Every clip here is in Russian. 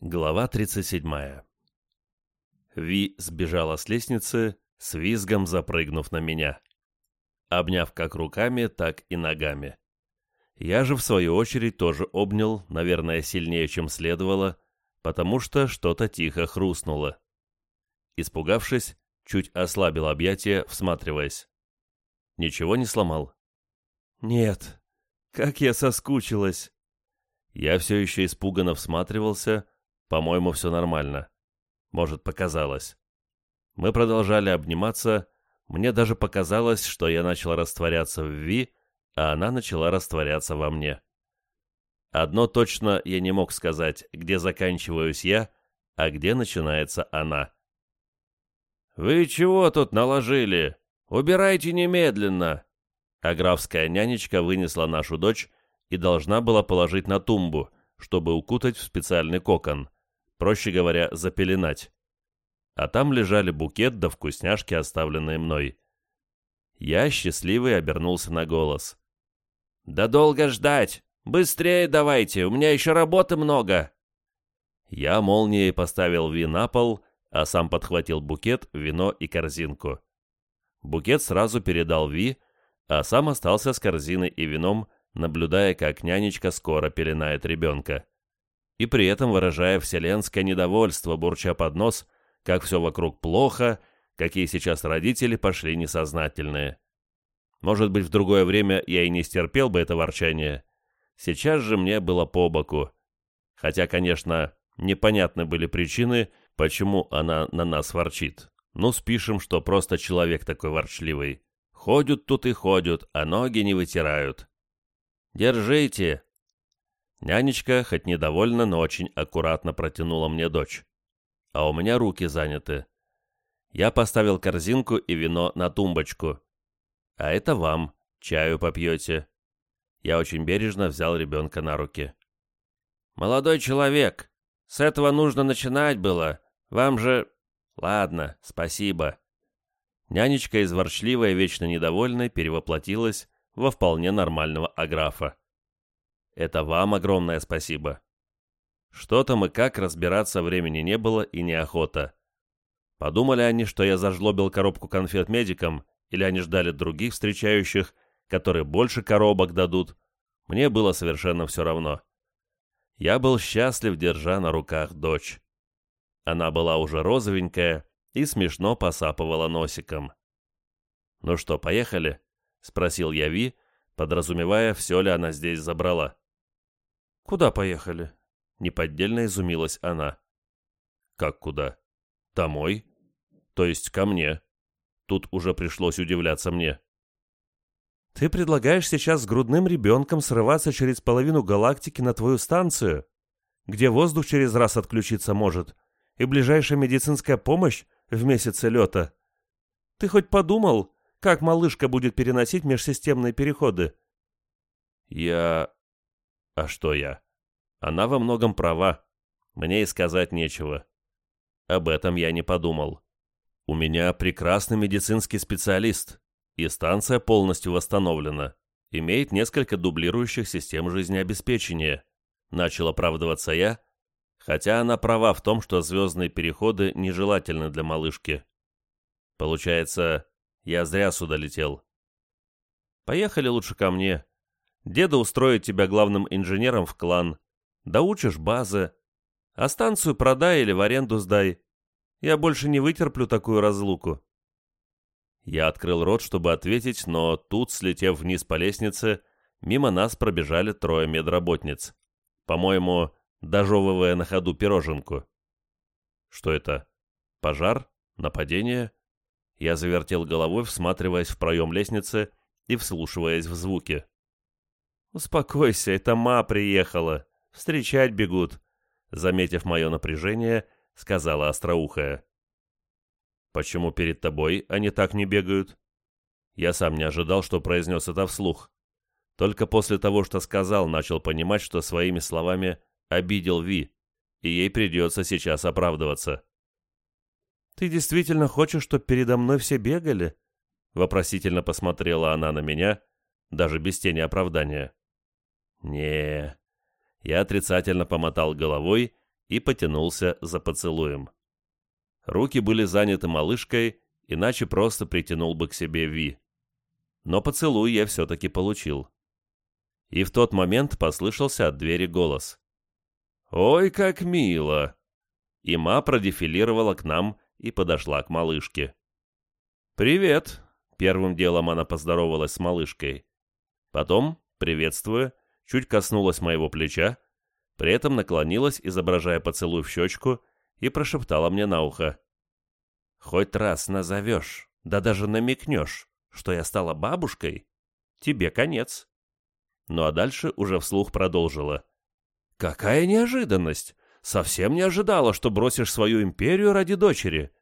Глава 37. Ви сбежала с лестницы, с визгом запрыгнув на меня, обняв как руками, так и ногами. Я же, в свою очередь, тоже обнял, наверное, сильнее, чем следовало, потому что что-то тихо хрустнуло. Испугавшись, чуть ослабил объятия, всматриваясь. Ничего не сломал. «Нет, как я соскучилась!» Я все еще испуганно всматривался, по-моему, все нормально. Может, показалось. Мы продолжали обниматься. Мне даже показалось, что я начал растворяться в Ви, а она начала растворяться во мне. Одно точно я не мог сказать, где заканчиваюсь я, а где начинается она. «Вы чего тут наложили? Убирайте немедленно!» А графская нянечка вынесла нашу дочь и должна была положить на тумбу, чтобы укутать в специальный кокон проще говоря, запеленать. А там лежали букет да вкусняшки, оставленные мной. Я, счастливый, обернулся на голос. «Да долго ждать! Быстрее давайте, у меня еще работы много!» Я молнией поставил Ви на пол, а сам подхватил букет, вино и корзинку. Букет сразу передал Ви, а сам остался с корзиной и вином, наблюдая, как нянечка скоро пеленает ребенка и при этом выражая вселенское недовольство, бурча под нос, как все вокруг плохо, какие сейчас родители пошли несознательные. Может быть, в другое время я и не стерпел бы это ворчание. Сейчас же мне было по боку. Хотя, конечно, непонятны были причины, почему она на нас ворчит. Ну, спишем, что просто человек такой ворчливый. Ходят тут и ходят, а ноги не вытирают. «Держите!» Нянечка, хоть недовольна, но очень аккуратно протянула мне дочь. А у меня руки заняты. Я поставил корзинку и вино на тумбочку. А это вам, чаю попьете. Я очень бережно взял ребенка на руки. «Молодой человек, с этого нужно начинать было. Вам же...» «Ладно, спасибо». Нянечка из ворчливой, вечно недовольной перевоплотилась во вполне нормального аграфа. Это вам огромное спасибо. Что там и как разбираться времени не было и неохота. Подумали они, что я зажлобил коробку конфет медикам, или они ждали других встречающих, которые больше коробок дадут. Мне было совершенно все равно. Я был счастлив, держа на руках дочь. Она была уже розовенькая и смешно посапывала носиком. «Ну что, поехали?» — спросил я Ви, подразумевая, все ли она здесь забрала. «Куда поехали?» — неподдельно изумилась она. «Как куда? Домой? То есть ко мне?» Тут уже пришлось удивляться мне. «Ты предлагаешь сейчас с грудным ребенком срываться через половину галактики на твою станцию, где воздух через раз отключиться может, и ближайшая медицинская помощь в месяце лета? Ты хоть подумал, как малышка будет переносить межсистемные переходы?» «Я а что я? Она во многом права. Мне и сказать нечего. Об этом я не подумал. У меня прекрасный медицинский специалист, и станция полностью восстановлена. Имеет несколько дублирующих систем жизнеобеспечения. Начал оправдываться я, хотя она права в том, что звездные переходы нежелательны для малышки. Получается, я зря сюда летел. Поехали лучше ко мне, Деда устроит тебя главным инженером в клан. Доучишь базы. А станцию продай или в аренду сдай. Я больше не вытерплю такую разлуку». Я открыл рот, чтобы ответить, но тут, слетев вниз по лестнице, мимо нас пробежали трое медработниц. По-моему, дожевывая на ходу пироженку. Что это? Пожар? Нападение? Я завертел головой, всматриваясь в проем лестницы и вслушиваясь в звуки. «Успокойся, это ма приехала. Встречать бегут», — заметив мое напряжение, сказала остроухая. «Почему перед тобой они так не бегают?» Я сам не ожидал, что произнес это вслух. Только после того, что сказал, начал понимать, что своими словами обидел Ви, и ей придется сейчас оправдываться. «Ты действительно хочешь, чтобы передо мной все бегали?» Вопросительно посмотрела она на меня, даже без тени оправдания не Я отрицательно помотал головой и потянулся за поцелуем. Руки были заняты малышкой, иначе просто притянул бы к себе Ви. Но поцелуй я все-таки получил. И в тот момент послышался от двери голос. «Ой, как мило!» И Ма продефилировала к нам и подошла к малышке. «Привет!» — первым делом она поздоровалась с малышкой. Потом, приветствуя, чуть коснулась моего плеча, при этом наклонилась, изображая поцелуй в щечку, и прошептала мне на ухо. «Хоть раз назовешь, да даже намекнешь, что я стала бабушкой, тебе конец». Ну а дальше уже вслух продолжила. «Какая неожиданность! Совсем не ожидала, что бросишь свою империю ради дочери.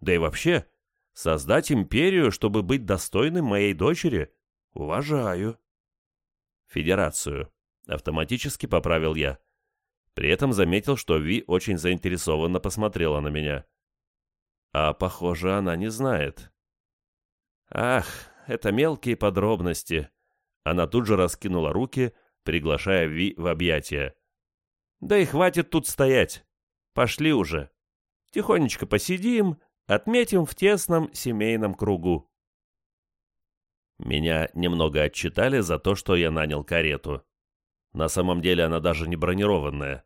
Да и вообще, создать империю, чтобы быть достойным моей дочери, уважаю». «Федерацию», — автоматически поправил я. При этом заметил, что Ви очень заинтересованно посмотрела на меня. А, похоже, она не знает. Ах, это мелкие подробности. Она тут же раскинула руки, приглашая Ви в объятия. Да и хватит тут стоять. Пошли уже. Тихонечко посидим, отметим в тесном семейном кругу. Меня немного отчитали за то, что я нанял карету. На самом деле она даже не бронированная.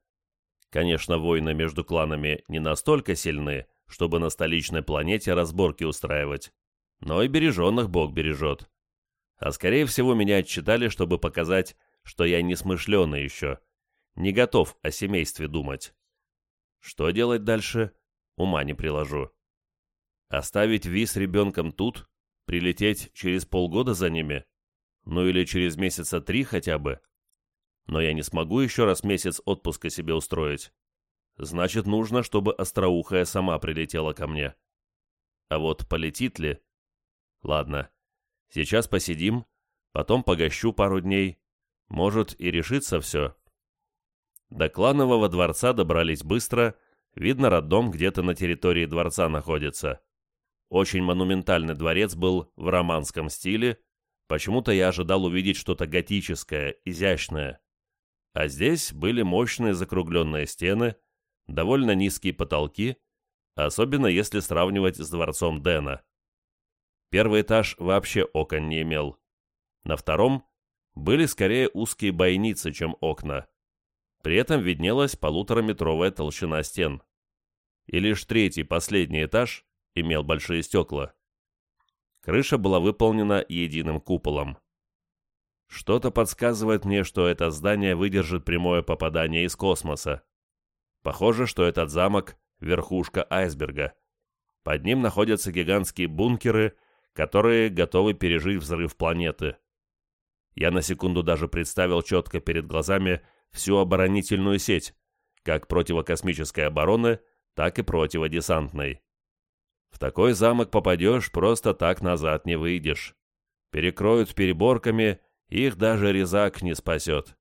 Конечно, войны между кланами не настолько сильны, чтобы на столичной планете разборки устраивать. Но и береженных Бог бережет. А скорее всего меня отчитали, чтобы показать, что я не смышленый еще, не готов о семействе думать. Что делать дальше, ума не приложу. Оставить Ви с ребенком тут, прилететь через полгода за ними, ну или через месяца три хотя бы, но я не смогу еще раз месяц отпуска себе устроить. Значит, нужно, чтобы остроухая сама прилетела ко мне. А вот полетит ли? Ладно, сейчас посидим, потом погощу пару дней. Может, и решится все. До кланового дворца добрались быстро, видно, роддом где-то на территории дворца находится. Очень монументальный дворец был в романском стиле, почему-то я ожидал увидеть что-то готическое, изящное. А здесь были мощные закругленные стены, довольно низкие потолки, особенно если сравнивать с дворцом Дэна. Первый этаж вообще окон не имел. На втором были скорее узкие бойницы, чем окна. При этом виднелась полутораметровая толщина стен. И лишь третий, последний этаж имел большие стекла. Крыша была выполнена единым куполом. Что-то подсказывает мне, что это здание выдержит прямое попадание из космоса. Похоже, что этот замок — верхушка айсберга. Под ним находятся гигантские бункеры, которые готовы пережить взрыв планеты. Я на секунду даже представил четко перед глазами всю оборонительную сеть, как противокосмической обороны, так и противодесантной. В такой замок попадешь, просто так назад не выйдешь. Перекроют переборками их даже резак не спасет.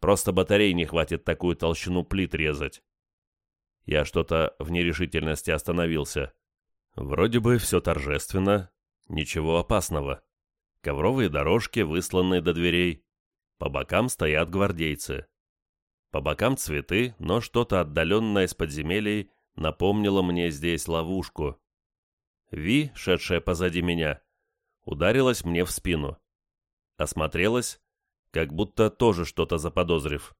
Просто батарей не хватит такую толщину плит резать. Я что-то в нерешительности остановился. Вроде бы все торжественно, ничего опасного. Ковровые дорожки, высланные до дверей. По бокам стоят гвардейцы. По бокам цветы, но что-то отдаленное из подземелий напомнило мне здесь ловушку. Ви, шедшая позади меня, ударилась мне в спину. Осмотрелась, как будто тоже что-то заподозрив.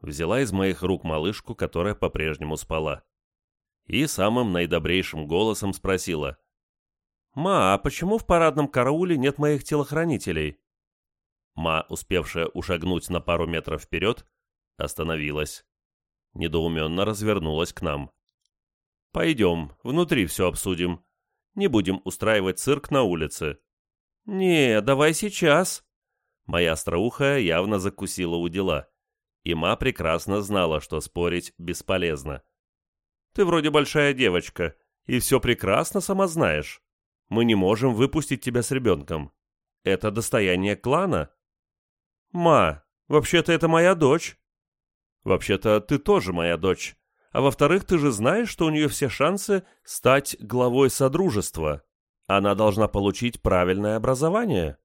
Взяла из моих рук малышку, которая по-прежнему спала. И самым наидобрейшим голосом спросила. «Ма, а почему в парадном карауле нет моих телохранителей?» Ма, успевшая ушагнуть на пару метров вперед, остановилась. Недоуменно развернулась к нам. «Пойдем, внутри все обсудим. Не будем устраивать цирк на улице. «Не, давай сейчас». Моя остроухая явно закусила у дела. И ма прекрасно знала, что спорить бесполезно. «Ты вроде большая девочка, и все прекрасно сама знаешь. Мы не можем выпустить тебя с ребенком. Это достояние клана». «Ма, вообще-то это моя дочь». «Вообще-то ты тоже моя дочь. А во-вторых, ты же знаешь, что у нее все шансы стать главой Содружества». Она должна получить правильное образование.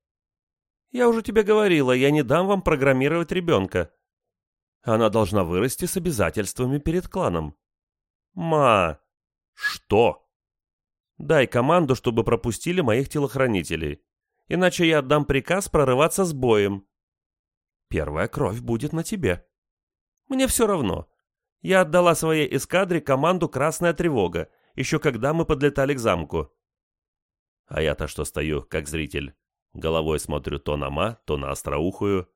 Я уже тебе говорила, я не дам вам программировать ребенка. Она должна вырасти с обязательствами перед кланом. Ма! Что? Дай команду, чтобы пропустили моих телохранителей. Иначе я отдам приказ прорываться с боем. Первая кровь будет на тебе. Мне все равно. Я отдала своей эскадре команду «Красная тревога», еще когда мы подлетали к замку. А я-то что стою, как зритель. Головой смотрю то на Ма, то на Остроухую.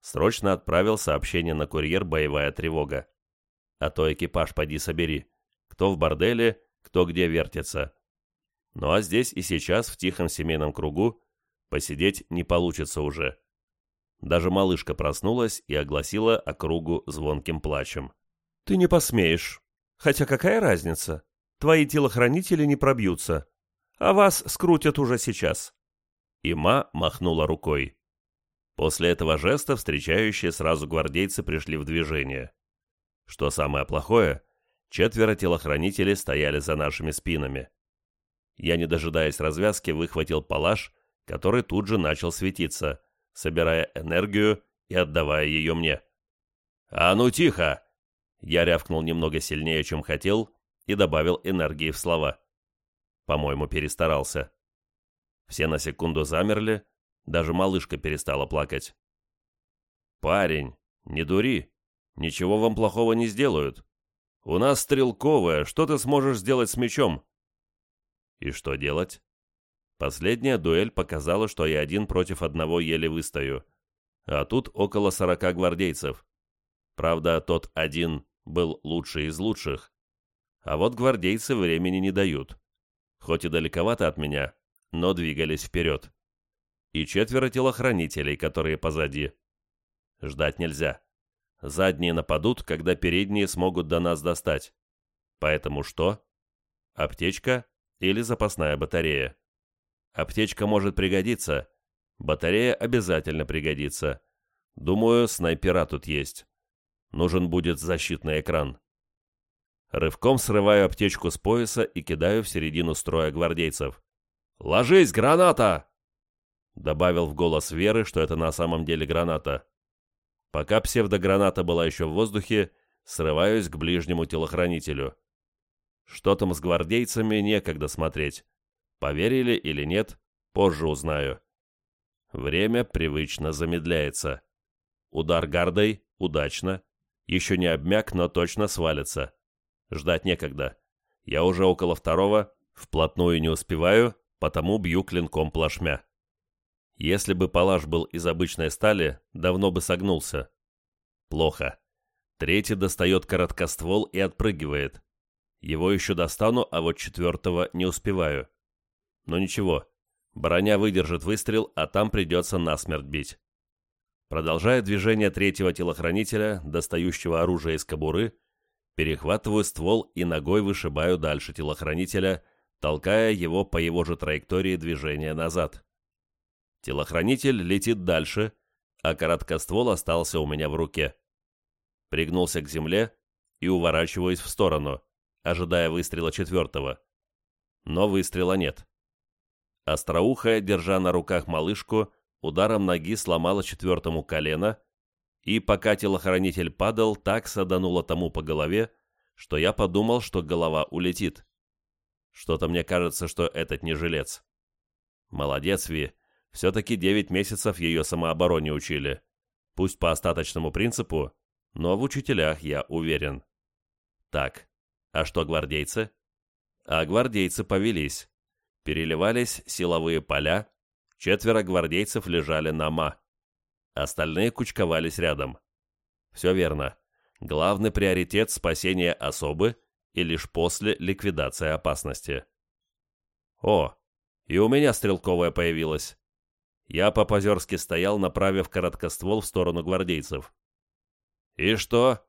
Срочно отправил сообщение на курьер «Боевая тревога». А то экипаж поди собери. Кто в борделе, кто где вертится. Ну а здесь и сейчас, в тихом семейном кругу, посидеть не получится уже. Даже малышка проснулась и огласила округу звонким плачем. «Ты не посмеешь. Хотя какая разница? Твои телохранители не пробьются а вас скрутят уже сейчас». Има махнула рукой. После этого жеста встречающие сразу гвардейцы пришли в движение. Что самое плохое, четверо телохранителей стояли за нашими спинами. Я, не дожидаясь развязки, выхватил палаш, который тут же начал светиться, собирая энергию и отдавая ее мне. «А ну тихо!» Я рявкнул немного сильнее, чем хотел, и добавил энергии в слова. По-моему, перестарался. Все на секунду замерли, даже малышка перестала плакать. «Парень, не дури, ничего вам плохого не сделают. У нас стрелковая, что ты сможешь сделать с мечом?» «И что делать?» Последняя дуэль показала, что я один против одного еле выстою. А тут около сорока гвардейцев. Правда, тот один был лучший из лучших. А вот гвардейцы времени не дают хоть и далековато от меня, но двигались вперед. И четверо телохранителей, которые позади. Ждать нельзя. Задние нападут, когда передние смогут до нас достать. Поэтому что? Аптечка или запасная батарея? Аптечка может пригодиться. Батарея обязательно пригодится. Думаю, снайпера тут есть. Нужен будет защитный экран. Рывком срываю аптечку с пояса и кидаю в середину строя гвардейцев. «Ложись, граната!» Добавил в голос Веры, что это на самом деле граната. Пока псевдограната была еще в воздухе, срываюсь к ближнему телохранителю. Что там с гвардейцами, некогда смотреть. Поверили или нет, позже узнаю. Время привычно замедляется. Удар гардой, удачно. Еще не обмяк, но точно свалится. Ждать некогда. Я уже около второго, вплотную не успеваю, потому бью клинком плашмя. Если бы палаш был из обычной стали, давно бы согнулся. Плохо. Третий достает короткоствол и отпрыгивает. Его еще достану, а вот четвертого не успеваю. Но ничего, броня выдержит выстрел, а там придется насмерть бить. Продолжая движение третьего телохранителя, достающего оружие из кобуры, Перехватываю ствол и ногой вышибаю дальше телохранителя, толкая его по его же траектории движения назад. Телохранитель летит дальше, а короткоствол остался у меня в руке. Пригнулся к земле и уворачиваюсь в сторону, ожидая выстрела четвертого. Но выстрела нет. Остроухая, держа на руках малышку, ударом ноги сломала четвертому колено и пока телохранитель падал, так садануло тому по голове, что я подумал, что голова улетит. Что-то мне кажется, что этот не жилец. Молодец, Ви. Все-таки девять месяцев ее самообороне учили. Пусть по остаточному принципу, но в учителях я уверен. Так, а что гвардейцы? А гвардейцы повелись. Переливались силовые поля, четверо гвардейцев лежали на ма. Остальные кучковались рядом. Все верно. Главный приоритет – спасение особы и лишь после ликвидации опасности. О, и у меня стрелковая появилась. Я по-позерски стоял, направив короткоствол в сторону гвардейцев. «И что?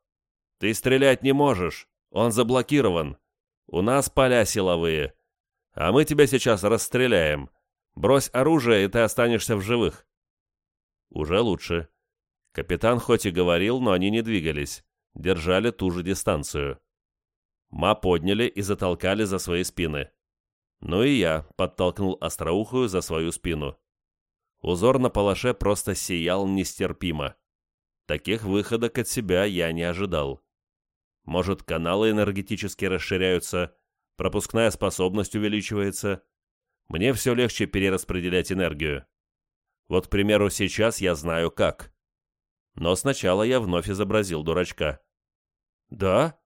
Ты стрелять не можешь. Он заблокирован. У нас поля силовые. А мы тебя сейчас расстреляем. Брось оружие, и ты останешься в живых». Уже лучше. Капитан хоть и говорил, но они не двигались, держали ту же дистанцию. Ма подняли и затолкали за свои спины. Ну и я подтолкнул остроухую за свою спину. Узор на палаше просто сиял нестерпимо. Таких выходок от себя я не ожидал. Может, каналы энергетически расширяются, пропускная способность увеличивается. Мне все легче перераспределять энергию. Вот, к примеру, сейчас я знаю как. Но сначала я вновь изобразил дурачка. «Да?»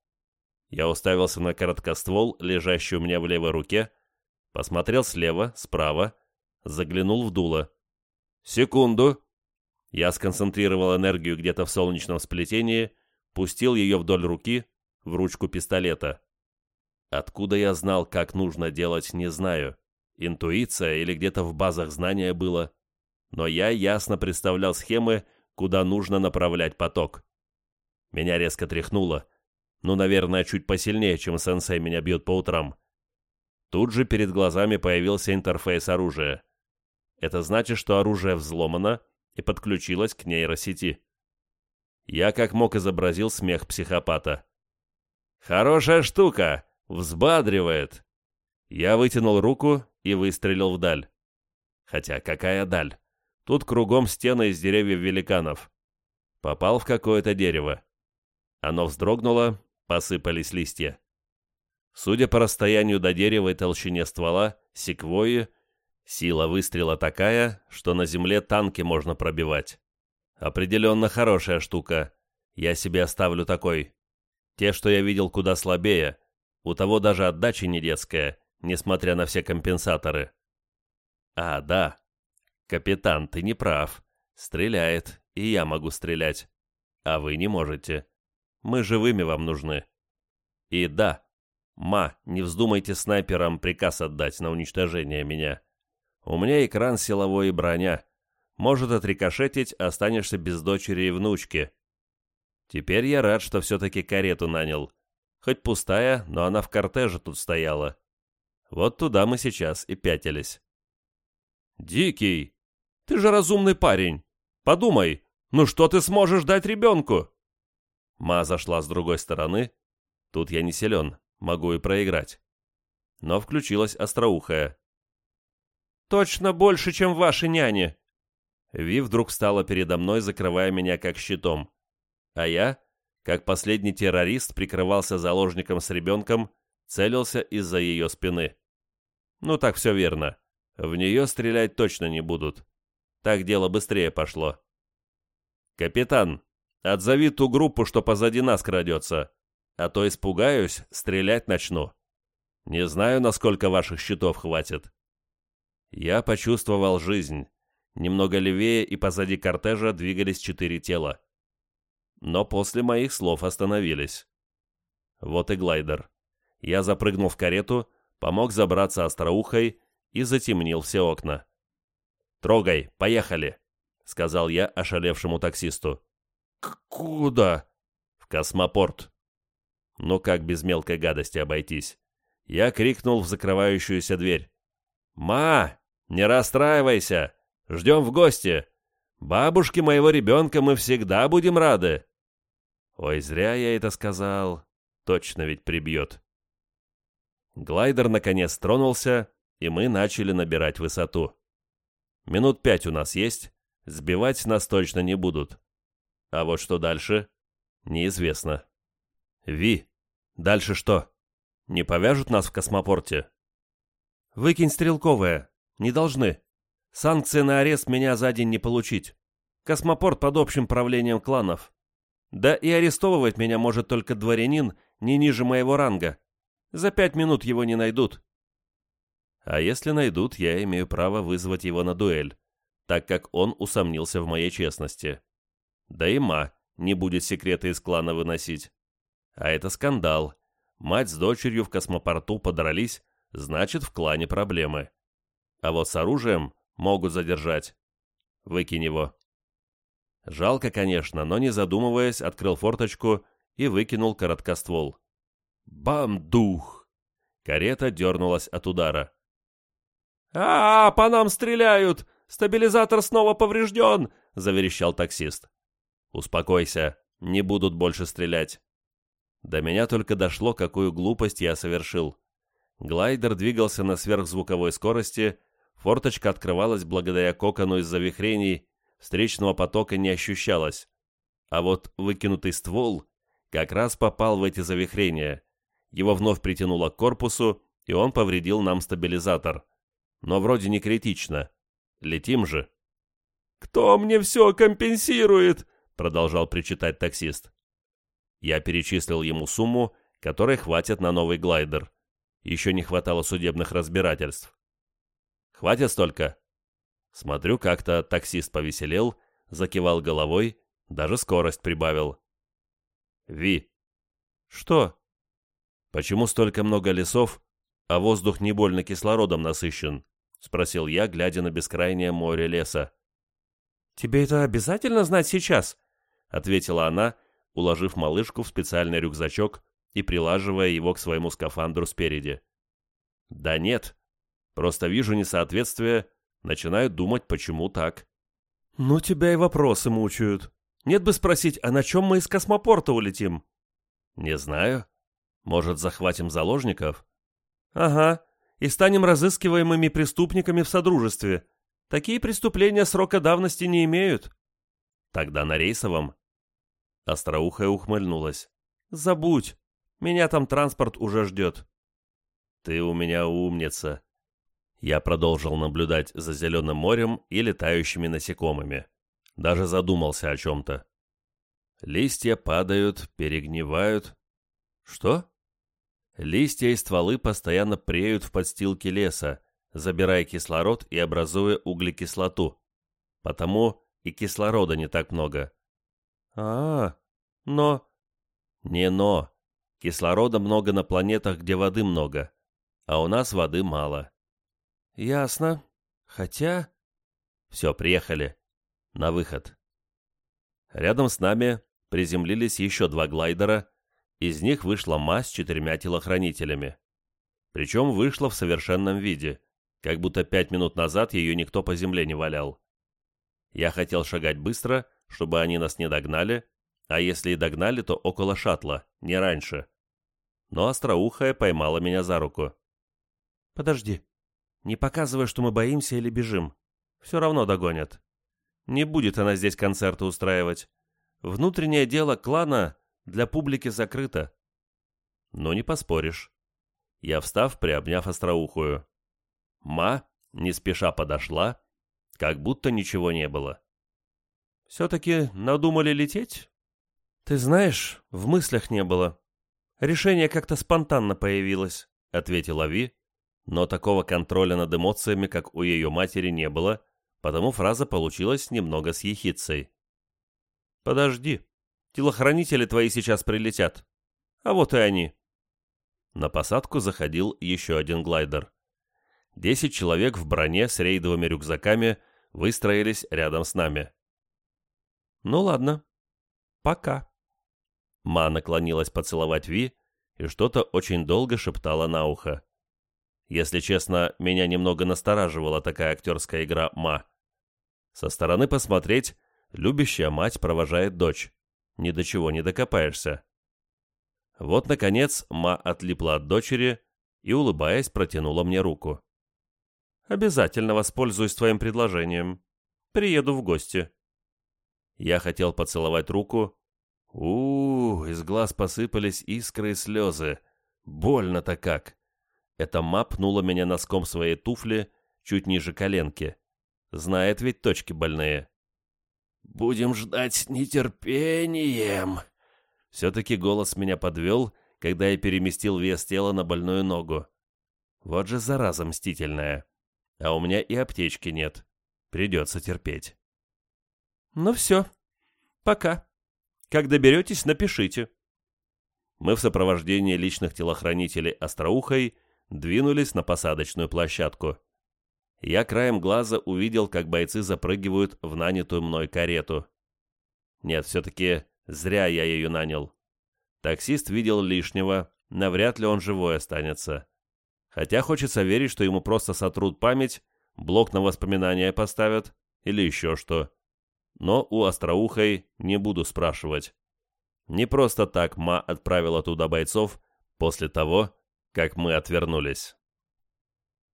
Я уставился на короткоствол, лежащий у меня в левой руке, посмотрел слева, справа, заглянул в дуло. «Секунду!» Я сконцентрировал энергию где-то в солнечном сплетении, пустил ее вдоль руки, в ручку пистолета. Откуда я знал, как нужно делать, не знаю. Интуиция или где-то в базах знания было. Но я ясно представлял схемы, куда нужно направлять поток. Меня резко тряхнуло. Ну, наверное, чуть посильнее, чем сенсей меня бьет по утрам. Тут же перед глазами появился интерфейс оружия. Это значит, что оружие взломано и подключилось к нейросети. Я как мог изобразил смех психопата. «Хорошая штука! Взбадривает!» Я вытянул руку и выстрелил вдаль. Хотя какая даль? Тут кругом стены из деревьев великанов. Попал в какое-то дерево. Оно вздрогнуло, посыпались листья. Судя по расстоянию до дерева и толщине ствола, секвойи, сила выстрела такая, что на земле танки можно пробивать. Определенно хорошая штука. Я себе оставлю такой. Те, что я видел куда слабее, у того даже отдача не детская, несмотря на все компенсаторы. А, да. Капитан, ты не прав. Стреляет, и я могу стрелять. А вы не можете. Мы живыми вам нужны. И да, ма, не вздумайте снайперам приказ отдать на уничтожение меня. У меня экран силовой и броня. Может отрикошетить, останешься без дочери и внучки. Теперь я рад, что все-таки карету нанял. Хоть пустая, но она в кортеже тут стояла. Вот туда мы сейчас и пятились. «Дикий, ты же разумный парень. Подумай, ну что ты сможешь дать ребенку?» Ма зашла с другой стороны. Тут я не силен, могу и проиграть. Но включилась остроухая. «Точно больше, чем ваши няни!» Ви вдруг встала передо мной, закрывая меня как щитом. А я, как последний террорист, прикрывался заложником с ребенком, целился из-за ее спины. Ну так все верно. В нее стрелять точно не будут. Так дело быстрее пошло. «Капитан, Отзови ту группу, что позади нас крадется, а то испугаюсь, стрелять начну. Не знаю, насколько ваших щитов хватит». Я почувствовал жизнь. Немного левее и позади кортежа двигались четыре тела. Но после моих слов остановились. Вот и глайдер. Я запрыгнул в карету, помог забраться остроухой и затемнил все окна. «Трогай, поехали», — сказал я ошалевшему таксисту. «Куда?» «В космопорт». Ну как без мелкой гадости обойтись? Я крикнул в закрывающуюся дверь. «Ма, не расстраивайся! Ждем в гости! Бабушке моего ребенка мы всегда будем рады!» Ой, зря я это сказал. Точно ведь прибьет. Глайдер наконец тронулся, и мы начали набирать высоту. Минут пять у нас есть, сбивать нас точно не будут. А вот что дальше? Неизвестно. Ви, дальше что? Не повяжут нас в космопорте? Выкинь стрелковое. Не должны. Санкции на арест меня за день не получить. Космопорт под общим правлением кланов. Да и арестовывать меня может только дворянин не ниже моего ранга. За пять минут его не найдут. А если найдут, я имею право вызвать его на дуэль, так как он усомнился в моей честности. Да и Ма не будет секреты из клана выносить. А это скандал. Мать с дочерью в космопорту подрались, значит, в клане проблемы. А вот с оружием могут задержать. Выкинь его. Жалко, конечно, но не задумываясь, открыл форточку и выкинул короткоствол. Бам-дух! Карета дернулась от удара. «А, -а по нам стреляют! Стабилизатор снова поврежден!» — заверещал таксист. «Успокойся, не будут больше стрелять». До меня только дошло, какую глупость я совершил. Глайдер двигался на сверхзвуковой скорости, форточка открывалась благодаря кокону из завихрений, встречного потока не ощущалось. А вот выкинутый ствол как раз попал в эти завихрения. Его вновь притянуло к корпусу, и он повредил нам стабилизатор. Но вроде не критично. Летим же. «Кто мне все компенсирует?» — продолжал причитать таксист. Я перечислил ему сумму, которой хватит на новый глайдер. Еще не хватало судебных разбирательств. «Хватит столько?» Смотрю, как-то таксист повеселел, закивал головой, даже скорость прибавил. «Ви». «Что?» «Почему столько много лесов, а воздух не больно кислородом насыщен?» — спросил я, глядя на бескрайнее море леса. «Тебе это обязательно знать сейчас?» — ответила она, уложив малышку в специальный рюкзачок и прилаживая его к своему скафандру спереди. «Да нет, просто вижу несоответствие, начинаю думать, почему так». «Ну, тебя и вопросы мучают. Нет бы спросить, а на чем мы из космопорта улетим?» «Не знаю. Может, захватим заложников?» «Ага, и станем разыскиваемыми преступниками в Содружестве. Такие преступления срока давности не имеют». «Тогда на рейсовом?» Остроухая ухмыльнулась. «Забудь. Меня там транспорт уже ждет». «Ты у меня умница». Я продолжил наблюдать за зеленым морем и летающими насекомыми. Даже задумался о чем-то. Листья падают, перегнивают. Что? Листья и стволы постоянно преют в подстилке леса, забирая кислород и образуя углекислоту. Потому и кислорода не так много. А, -а, но... Не но. Кислорода много на планетах, где воды много. А у нас воды мало. Ясно. Хотя... Все, приехали. На выход. Рядом с нами приземлились еще два глайдера. Из них вышла Ма с четырьмя телохранителями. Причем вышла в совершенном виде, как будто пять минут назад ее никто по земле не валял. Я хотел шагать быстро, чтобы они нас не догнали, а если и догнали, то около шаттла, не раньше. Но остроухая поймала меня за руку. «Подожди. Не показывай, что мы боимся или бежим. Все равно догонят. Не будет она здесь концерты устраивать. Внутреннее дело клана для публики закрыто». «Ну, не поспоришь». Я, встав, приобняв остроухую. Ма не спеша подошла, как будто ничего не было. «Все-таки надумали лететь?» «Ты знаешь, в мыслях не было. Решение как-то спонтанно появилось», — ответила Ви, но такого контроля над эмоциями, как у ее матери, не было, потому фраза получилась немного с ехицей. «Подожди, телохранители твои сейчас прилетят. А вот и они». На посадку заходил еще один глайдер. Десять человек в броне с рейдовыми рюкзаками выстроились рядом с нами. «Ну ладно. Пока». Ма наклонилась поцеловать Ви и что-то очень долго шептала на ухо. Если честно, меня немного настораживала такая актерская игра Ма. Со стороны посмотреть, любящая мать провожает дочь. Ни до чего не докопаешься. Вот, наконец, Ма отлипла от дочери и, улыбаясь, протянула мне руку. «Обязательно воспользуюсь твоим предложением. Приеду в гости». Я хотел поцеловать руку, у, -у, из глаз посыпались искры и слезы. Больно-то как. Эта ма пнула меня носком своей туфли чуть ниже коленки. Знает ведь точки больные. «Будем ждать с нетерпением». Все-таки голос меня подвел, когда я переместил вес тела на больную ногу. Вот же зараза мстительная. А у меня и аптечки нет. Придется терпеть. «Ну все. Пока», как доберетесь, напишите». Мы в сопровождении личных телохранителей Остроухой двинулись на посадочную площадку. Я краем глаза увидел, как бойцы запрыгивают в нанятую мной карету. Нет, все-таки зря я ее нанял. Таксист видел лишнего, навряд ли он живой останется. Хотя хочется верить, что ему просто сотрут память, блок на воспоминания поставят или еще что но у Остроухой не буду спрашивать. Не просто так Ма отправила туда бойцов после того, как мы отвернулись.